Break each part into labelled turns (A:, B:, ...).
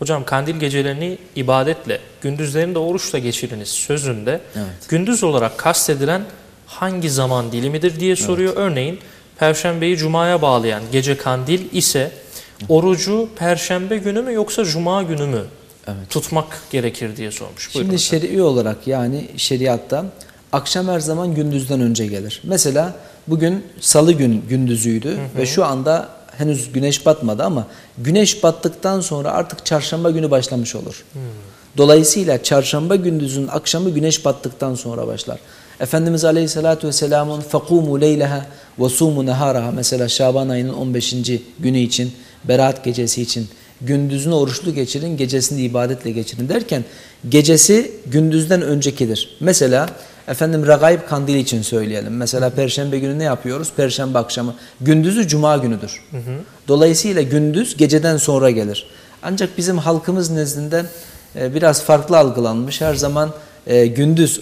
A: Hocam kandil gecelerini ibadetle, gündüzlerini de oruçla geçiriniz sözünde
B: Evet.
A: gündüz olarak kastedilen hangi zaman dilimidir diye soruyor. Örneğin Perşembeyi Cuma'ya bağlayan gece kandil ise orucu Perşembe günü mü yoksa Cuma günü mü
B: Evet.
A: tutmak gerekir diye sormuş. Buyurun
B: Şimdi
A: efendim.
B: şer'i olarak yani şeriatta akşam her zaman gündüzden önce gelir. Mesela bugün salı gün gündüzüydü ve şu anda henüz güneş batmadı ama güneş battıktan sonra artık çarşamba günü başlamış olur. Dolayısıyla çarşamba gündüzün akşamı güneş battıktan sonra başlar. Efendimiz Aleyhisselatü Vesselam'ın فَقُومُ لَيْلَهَا وَسُومُ نَهَارَهَا Mesela Şaban ayının 15. günü için, Berat gecesi için gündüzünü oruçlu geçirin, gecesini de ibadetle geçirin derken gecesi gündüzden öncekidir. Mesela efendim Ragaib kandili için söyleyelim. Mesela Perşembe günü ne yapıyoruz? Perşembe akşamı. Gündüzü Cuma günüdür. Dolayısıyla gündüz geceden sonra gelir. Ancak bizim halkımız nezdinde e, biraz farklı algılanmış. Her zaman e, gündüz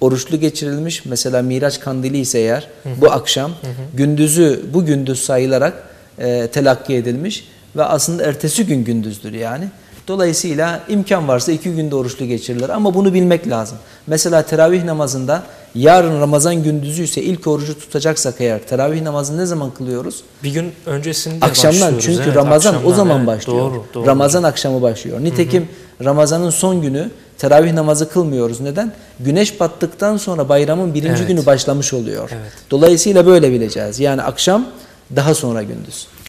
B: oruçlu geçirilmiş. Mesela Miraç kandili ise eğer bu akşam gündüzü bu gündüz sayılarak e, telakki edilmiş ve aslında ertesi gün gündüzdür yani. Dolayısıyla imkan varsa iki günde oruçlu geçirilir ama bunu bilmek lazım. Mesela teravih namazında yarın Ramazan gündüzü ise ilk orucu tutacaksak eğer teravih namazını ne zaman kılıyoruz?
A: bir gün öncesinde
B: Akşamdan
A: başlıyoruz.
B: çünkü
A: Evet,
B: Ramazan o
A: akşamdan,
B: zaman
A: evet.
B: başlıyor.
A: Doğru, doğru.
B: Ramazan akşamı başlıyor. Nitekim Ramazan'ın son günü teravih namazı kılmıyoruz. Neden? Güneş battıktan sonra bayramın birinci
A: Evet.
B: günü başlamış oluyor.
A: Evet.
B: Dolayısıyla böyle bileceğiz. Yani akşam daha sonra gündüz.